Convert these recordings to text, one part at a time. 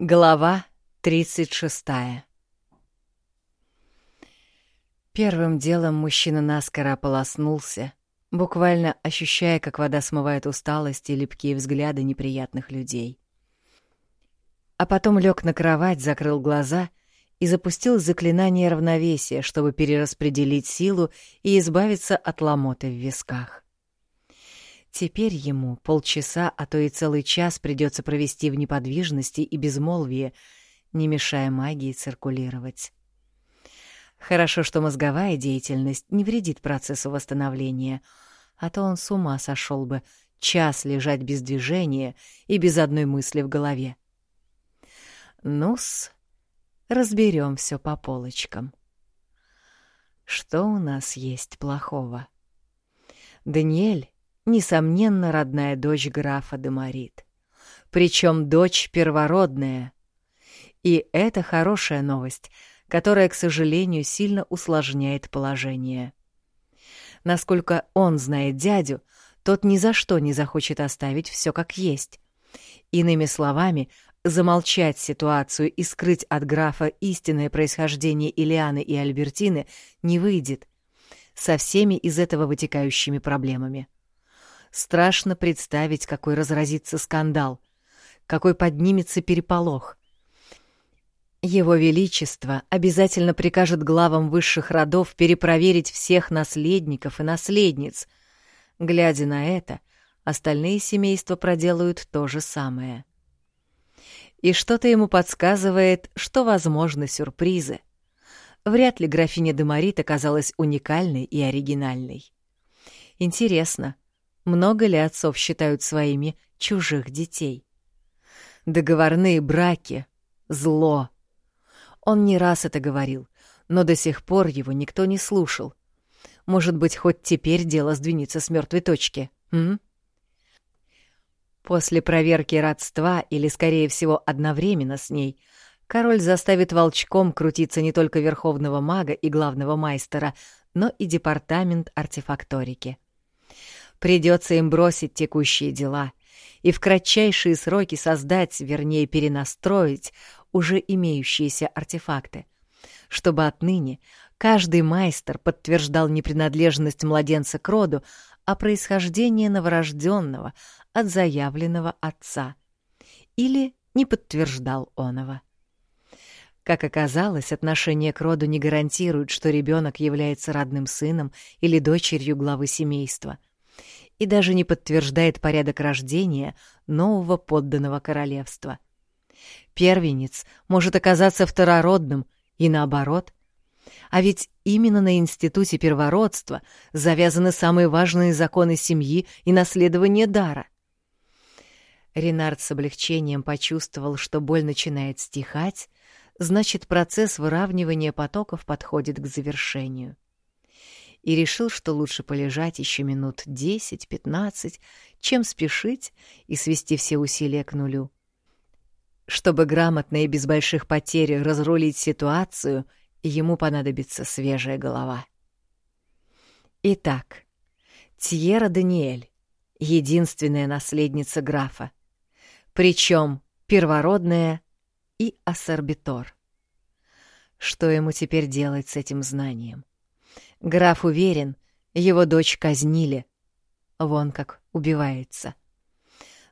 Глава 36 Первым делом мужчина наскоро ополоснулся, буквально ощущая, как вода смывает усталость и липкие взгляды неприятных людей. А потом лег на кровать, закрыл глаза и запустил заклинание равновесия, чтобы перераспределить силу и избавиться от ломоты в висках. Теперь ему полчаса, а то и целый час придется провести в неподвижности и безмолвии, не мешая магии циркулировать. Хорошо, что мозговая деятельность не вредит процессу восстановления, а то он с ума сошел бы час лежать без движения и без одной мысли в голове. Ну-с, разберем все по полочкам. Что у нас есть плохого? Даниэль несомненно, родная дочь графа Демарит. Причем дочь первородная. И это хорошая новость, которая, к сожалению, сильно усложняет положение. Насколько он знает дядю, тот ни за что не захочет оставить все как есть. Иными словами, замолчать ситуацию и скрыть от графа истинное происхождение Илианы и Альбертины не выйдет, со всеми из этого вытекающими проблемами. Страшно представить, какой разразится скандал, какой поднимется переполох. Его Величество обязательно прикажет главам высших родов перепроверить всех наследников и наследниц. Глядя на это, остальные семейства проделают то же самое. И что-то ему подсказывает, что возможны сюрпризы. Вряд ли графиня Демарит оказалась уникальной и оригинальной. Интересно, — много ли отцов считают своими чужих детей? Договорные браки — зло. Он не раз это говорил, но до сих пор его никто не слушал. Может быть, хоть теперь дело сдвинется с мертвой точки, м? После проверки родства, или, скорее всего, одновременно с ней, король заставит волчком крутиться не только верховного мага и главного майстера, но и департамент артефакторики. Придется им бросить текущие дела и в кратчайшие сроки создать, вернее, перенастроить уже имеющиеся артефакты, чтобы отныне каждый майстер подтверждал не принадлежность младенца к роду, а происхождение новорожденного от заявленного отца. Или не подтверждал оного. Как оказалось, отношение к роду не гарантирует, что ребенок является родным сыном или дочерью главы семейства и даже не подтверждает порядок рождения нового подданного королевства. Первенец может оказаться второродным и наоборот. А ведь именно на институте первородства завязаны самые важные законы семьи и наследования дара. Ренард с облегчением почувствовал, что боль начинает стихать, значит, процесс выравнивания потоков подходит к завершению и решил, что лучше полежать еще минут 10-15, чем спешить и свести все усилия к нулю. Чтобы грамотно и без больших потерь разрулить ситуацию, ему понадобится свежая голова. Итак, Тьера Даниэль — единственная наследница графа, причем первородная и ассорбитор. Что ему теперь делать с этим знанием? Граф уверен, его дочь казнили. Вон как убивается.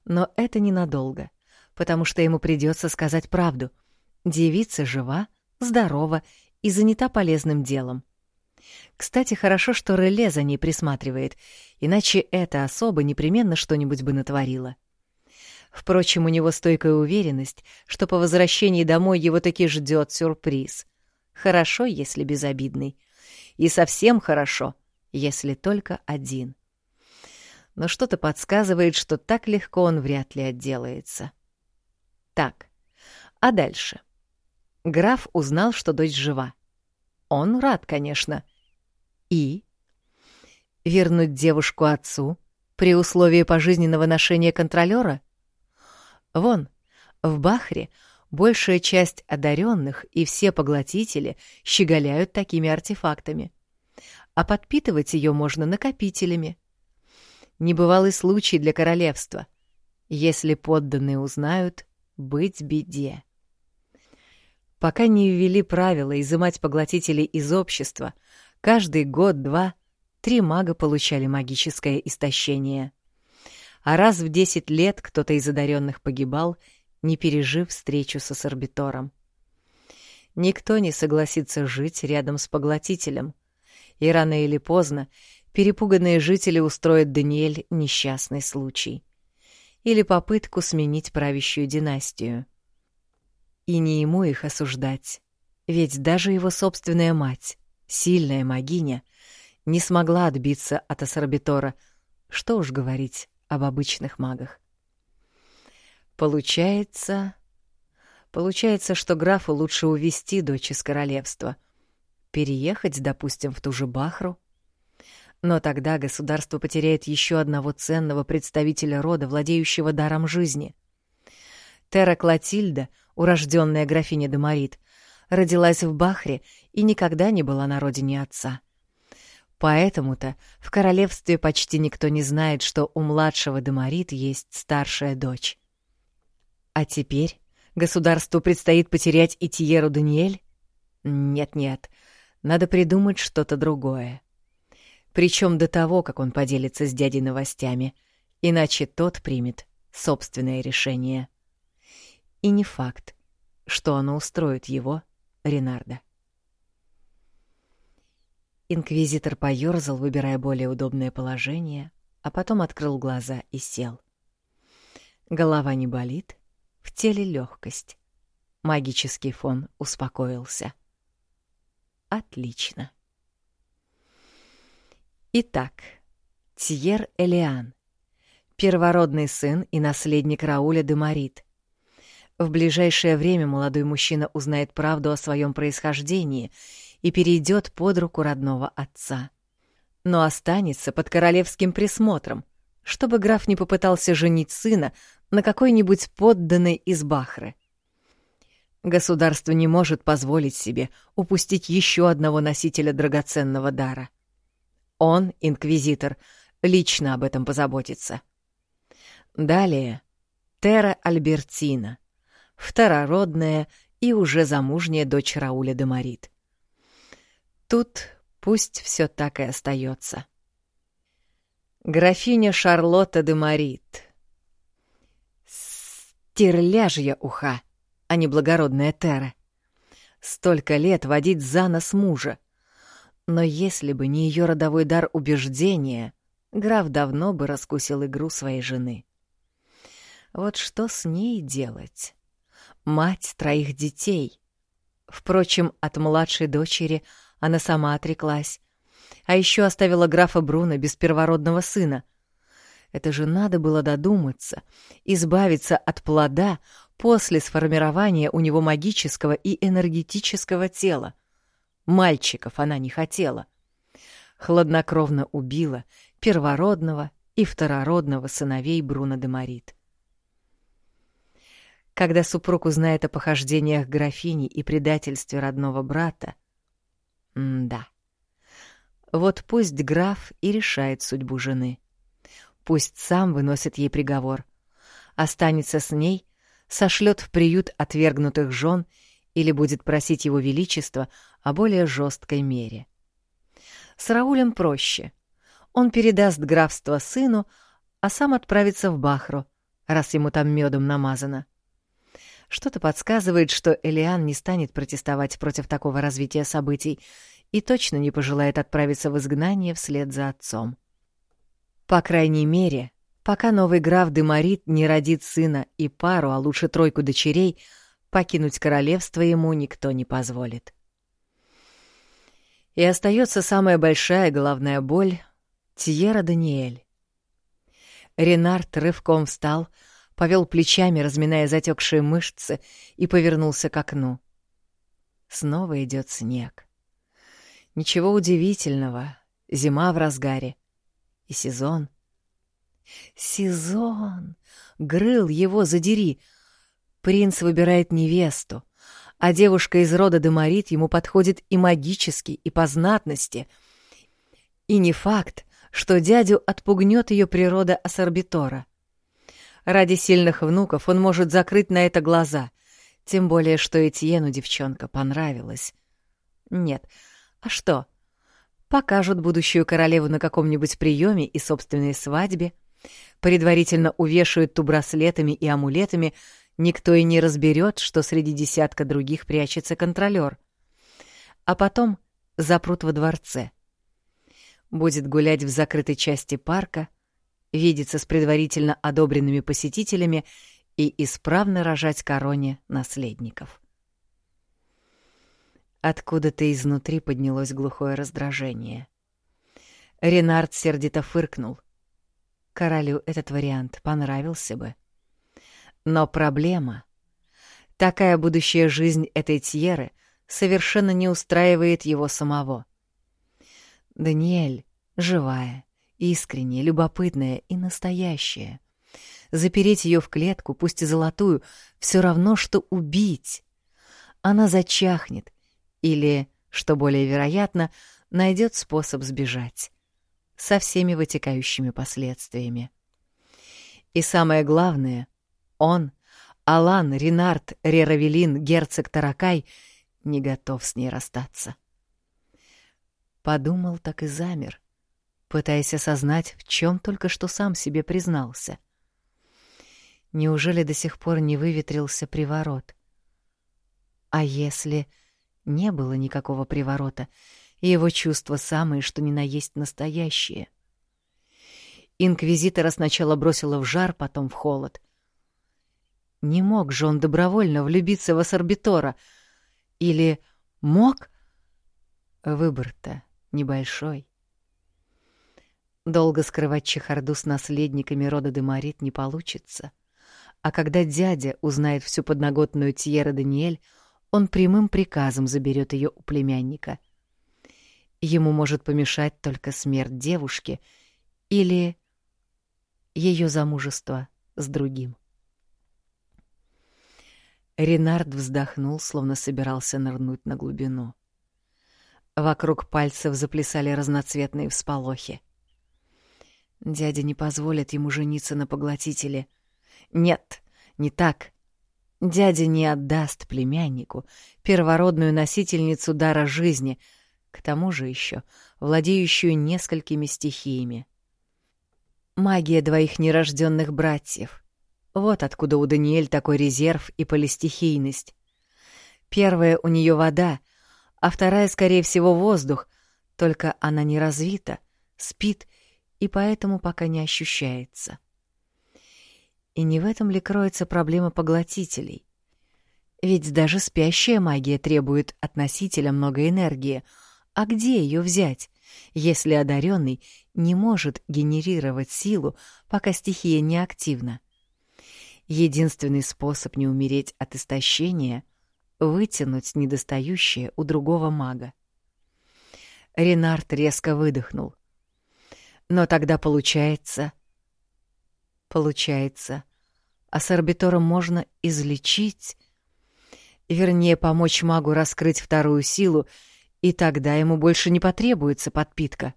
Но это ненадолго, потому что ему придется сказать правду. Девица жива, здорова и занята полезным делом. Кстати, хорошо, что Реле за ней присматривает, иначе эта особа непременно что-нибудь бы натворила. Впрочем, у него стойкая уверенность, что по возвращении домой его таки ждет сюрприз. Хорошо, если безобидный и совсем хорошо, если только один. Но что-то подсказывает, что так легко он вряд ли отделается. Так, а дальше? Граф узнал, что дочь жива. Он рад, конечно. И? Вернуть девушку отцу при условии пожизненного ношения контролера? Вон, в Бахре большая часть одаренных и все поглотители щеголяют такими артефактами. А подпитывать ее можно накопителями. Небывалый случай для королевства. Если подданные узнают, быть беде. Пока не ввели правила изымать поглотителей из общества, каждый год-два три мага получали магическое истощение. А раз в десять лет кто-то из одаренных погибал, не пережив встречу со сорбитором. Никто не согласится жить рядом с поглотителем, и рано или поздно перепуганные жители устроят Даниэль несчастный случай или попытку сменить правящую династию. И не ему их осуждать, ведь даже его собственная мать, сильная магиня, не смогла отбиться от Ассорбитора, что уж говорить об обычных магах. Получается... Получается, что графу лучше увести дочь из королевства. Переехать, допустим, в ту же Бахру. Но тогда государство потеряет еще одного ценного представителя рода, владеющего даром жизни. Терра Клотильда, урожденная графиня Демарит, родилась в Бахре и никогда не была на родине отца. Поэтому-то в королевстве почти никто не знает, что у младшего Демарит есть старшая дочь. А теперь государству предстоит потерять и Тиеру Даниэль? Нет-нет, надо придумать что-то другое. Причем до того, как он поделится с дядей новостями, иначе тот примет собственное решение. И не факт, что оно устроит его, Ренарда. Инквизитор поёрзал, выбирая более удобное положение, а потом открыл глаза и сел. Голова не болит, в теле легкость. Магический фон успокоился. Отлично. Итак, Тьер Элиан, первородный сын и наследник Рауля де Марит. В ближайшее время молодой мужчина узнает правду о своем происхождении и перейдет под руку родного отца. Но останется под королевским присмотром, чтобы граф не попытался женить сына на какой-нибудь подданной из Бахры. Государство не может позволить себе упустить еще одного носителя драгоценного дара. Он, инквизитор, лично об этом позаботится. Далее Тера Альбертина, второродная и уже замужняя дочь Рауля де Марит. Тут пусть все так и остается. Графиня Шарлотта де Марит. Стерляжья уха, а не благородная Тера. Столько лет водить за нос мужа, но если бы не ее родовой дар убеждения, граф давно бы раскусил игру своей жены. Вот что с ней делать? Мать троих детей. Впрочем, от младшей дочери она сама отреклась. А еще оставила графа Бруно без первородного сына. Это же надо было додуматься, избавиться от плода после сформирования у него магического и энергетического тела — Мальчиков она не хотела. Хладнокровно убила первородного и второродного сыновей Бруно де Марит. Когда супруг узнает о похождениях графини и предательстве родного брата... да. Вот пусть граф и решает судьбу жены. Пусть сам выносит ей приговор. Останется с ней, сошлет в приют отвергнутых жен или будет просить его величество о более жесткой мере. С Раулем проще. Он передаст графство сыну, а сам отправится в Бахру, раз ему там медом намазано. Что-то подсказывает, что Элиан не станет протестовать против такого развития событий и точно не пожелает отправиться в изгнание вслед за отцом. По крайней мере, пока новый граф Демарит не родит сына и пару, а лучше тройку дочерей — покинуть королевство ему никто не позволит. И остается самая большая головная боль — Тьера Даниэль. Ренард рывком встал, повел плечами, разминая затекшие мышцы, и повернулся к окну. Снова идет снег. Ничего удивительного, зима в разгаре. И сезон. Сезон! Грыл его, задери! — Принц выбирает невесту, а девушка из рода Демарит ему подходит и магически, и по знатности. И не факт, что дядю отпугнет ее природа Ассорбитора. Ради сильных внуков он может закрыть на это глаза, Тем более, что Этьену девчонка понравилась. Нет, а что? Покажут будущую королеву на каком-нибудь приеме и собственной свадьбе, предварительно увешают ту браслетами и амулетами, никто и не разберет, что среди десятка других прячется контролер. А потом запрут во дворце. Будет гулять в закрытой части парка, видеться с предварительно одобренными посетителями и исправно рожать короне наследников. Откуда-то изнутри поднялось глухое раздражение. Ренард сердито фыркнул. Королю этот вариант понравился бы. Но проблема... Такая будущая жизнь этой Тьеры совершенно не устраивает его самого. Даниэль живая, искренняя, любопытная и настоящая. Запереть ее в клетку, пусть и золотую, все равно, что убить. Она зачахнет или, что более вероятно, найдет способ сбежать. Со всеми вытекающими последствиями. И самое главное, он, Алан, Ренард, Реравелин, герцог Таракай, не готов с ней расстаться. Подумал так и замер, пытаясь осознать, в чем только что сам себе признался. Неужели до сих пор не выветрился приворот? А если не было никакого приворота, и его чувства самые, что ни на есть настоящие? Инквизитора сначала бросило в жар, потом в холод. Не мог же он добровольно влюбиться в Ассорбитора. Или мог? Выбор-то небольшой. Долго скрывать чехарду с наследниками рода Демарит не получится. — а когда дядя узнает всю подноготную Тьера Даниэль, он прямым приказом заберет ее у племянника. Ему может помешать только смерть девушки или ее замужество с другим. Ренард вздохнул, словно собирался нырнуть на глубину. Вокруг пальцев заплясали разноцветные всполохи. Дядя не позволит ему жениться на поглотителе, нет, не так. Дядя не отдаст племяннику первородную носительницу дара жизни, к тому же еще владеющую несколькими стихиями. Магия двоих нерожденных братьев. Вот откуда у Даниэль такой резерв и полистихийность. Первая у нее вода, а вторая, скорее всего, воздух, только она не развита, спит и поэтому пока не ощущается. И не в этом ли кроется проблема поглотителей? Ведь даже спящая магия требует от носителя много энергии. А где ее взять, если одаренный не может генерировать силу, пока стихия не активна? Единственный способ не умереть от истощения — вытянуть недостающее у другого мага. Ренард резко выдохнул. Но тогда получается — Получается, а с орбитором можно излечить, вернее, помочь магу раскрыть вторую силу, и тогда ему больше не потребуется подпитка.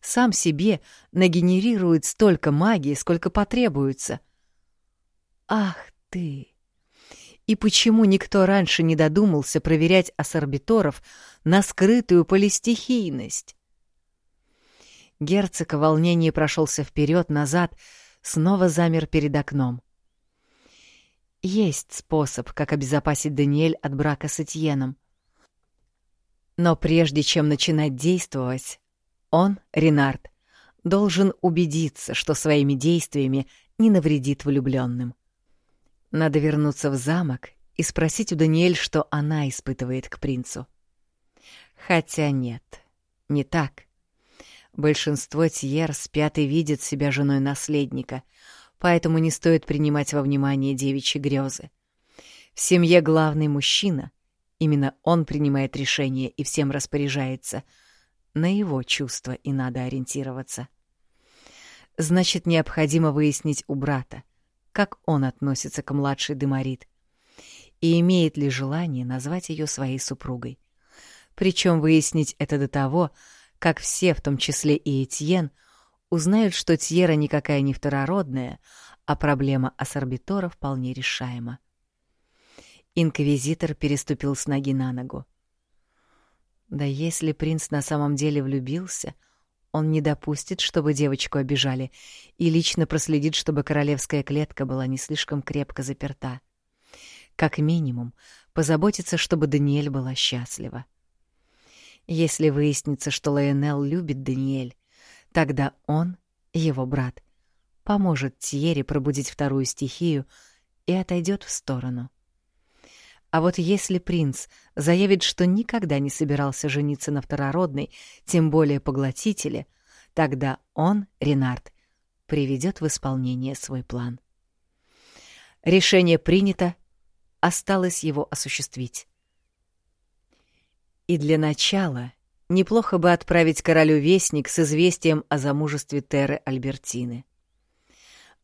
Сам себе нагенерирует столько магии, сколько потребуется. Ах ты! И почему никто раньше не додумался проверять ассорбиторов на скрытую полистихийность? Герцог в волнении прошелся вперед-назад, снова замер перед окном. Есть способ, как обезопасить Даниэль от брака с Этьеном. Но прежде чем начинать действовать, он, Ренард, должен убедиться, что своими действиями не навредит влюбленным. Надо вернуться в замок и спросить у Даниэль, что она испытывает к принцу. Хотя нет, не так. Большинство Тьер спят и видят себя женой наследника, поэтому не стоит принимать во внимание девичьи грезы. В семье главный мужчина, именно он принимает решения и всем распоряжается. На его чувства и надо ориентироваться. Значит, необходимо выяснить у брата, как он относится к младшей Демарит, и имеет ли желание назвать ее своей супругой. Причем выяснить это до того, как все, в том числе и Этьен, узнают, что Тьера никакая не второродная, а проблема ассорбитора вполне решаема. Инквизитор переступил с ноги на ногу. Да если принц на самом деле влюбился, он не допустит, чтобы девочку обижали, и лично проследит, чтобы королевская клетка была не слишком крепко заперта. Как минимум, позаботится, чтобы Даниэль была счастлива. Если выяснится, что Лайонел любит Даниэль, тогда он, его брат, поможет Тьере пробудить вторую стихию и отойдет в сторону. А вот если принц заявит, что никогда не собирался жениться на второродной, тем более поглотителе, тогда он, Ренард, приведет в исполнение свой план. Решение принято, осталось его осуществить. И для начала неплохо бы отправить королю вестник с известием о замужестве Теры Альбертины.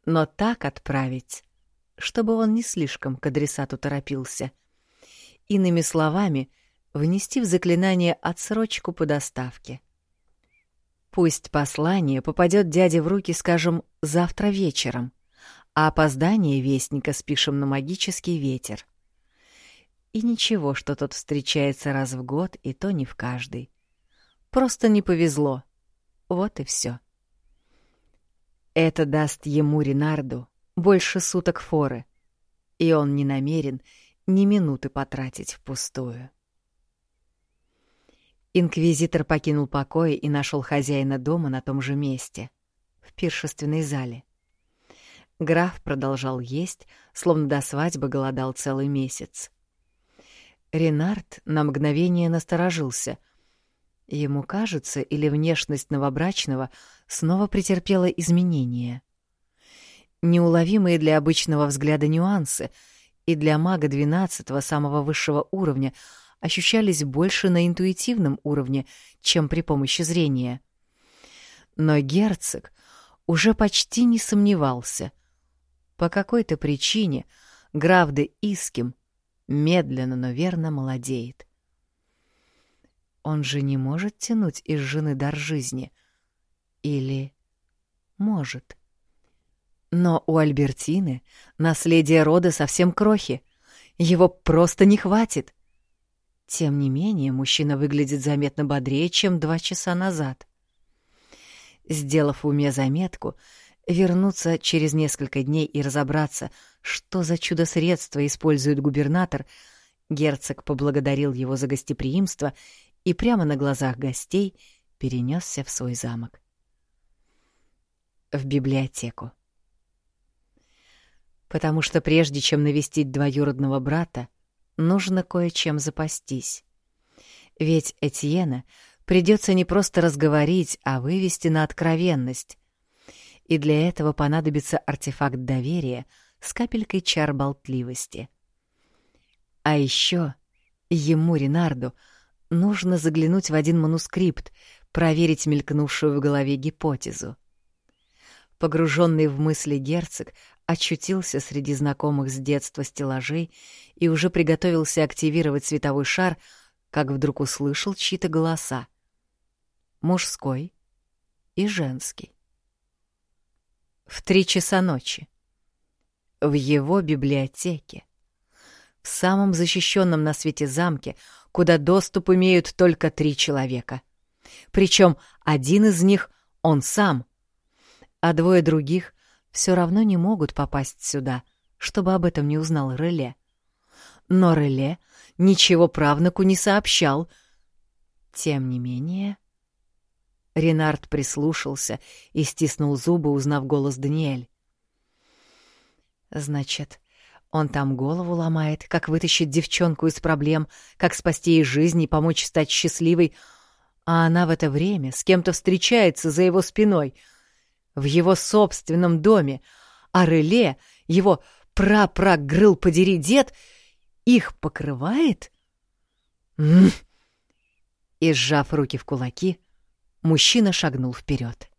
Но так отправить, чтобы он не слишком к адресату торопился. Иными словами, внести в заклинание отсрочку по доставке. Пусть послание попадет дяде в руки, скажем, завтра вечером, а опоздание вестника спишем на магический ветер. И ничего, что тот встречается раз в год, и то не в каждый. Просто не повезло. Вот и все. Это даст ему, Ренарду, больше суток форы, и он не намерен ни минуты потратить впустую. Инквизитор покинул покой и нашел хозяина дома на том же месте, в пиршественной зале. Граф продолжал есть, словно до свадьбы голодал целый месяц. Ренард на мгновение насторожился. Ему кажется, или внешность новобрачного снова претерпела изменения. Неуловимые для обычного взгляда нюансы и для мага двенадцатого самого высшего уровня ощущались больше на интуитивном уровне, чем при помощи зрения. Но герцог уже почти не сомневался. По какой-то причине граф де Иским медленно, но верно молодеет. Он же не может тянуть из жены дар жизни. Или может. Но у Альбертины наследие рода совсем крохи. Его просто не хватит. Тем не менее, мужчина выглядит заметно бодрее, чем два часа назад. Сделав в уме заметку, вернуться через несколько дней и разобраться, что за чудо-средство использует губернатор, герцог поблагодарил его за гостеприимство и прямо на глазах гостей перенесся в свой замок. В библиотеку. Потому что прежде чем навестить двоюродного брата, нужно кое-чем запастись. Ведь Этьена придется не просто разговорить, а вывести на откровенность. И для этого понадобится артефакт доверия — с капелькой чар болтливости. А еще ему, Ренарду, нужно заглянуть в один манускрипт, проверить мелькнувшую в голове гипотезу. Погруженный в мысли герцог очутился среди знакомых с детства стеллажей и уже приготовился активировать световой шар, как вдруг услышал чьи-то голоса. Мужской и женский. В три часа ночи в его библиотеке. В самом защищенном на свете замке, куда доступ имеют только три человека. Причем один из них — он сам, а двое других все равно не могут попасть сюда, чтобы об этом не узнал Реле. Но Реле ничего правнуку не сообщал. Тем не менее... Ренард прислушался и стиснул зубы, узнав голос Даниэль. Значит, он там голову ломает, как вытащить девчонку из проблем, как спасти ей жизнь и помочь стать счастливой, а она в это время с кем-то встречается за его спиной, в его собственном доме, а Реле, его пра-пра-грыл подери дед, их покрывает? М И, сжав руки в кулаки, мужчина шагнул вперед.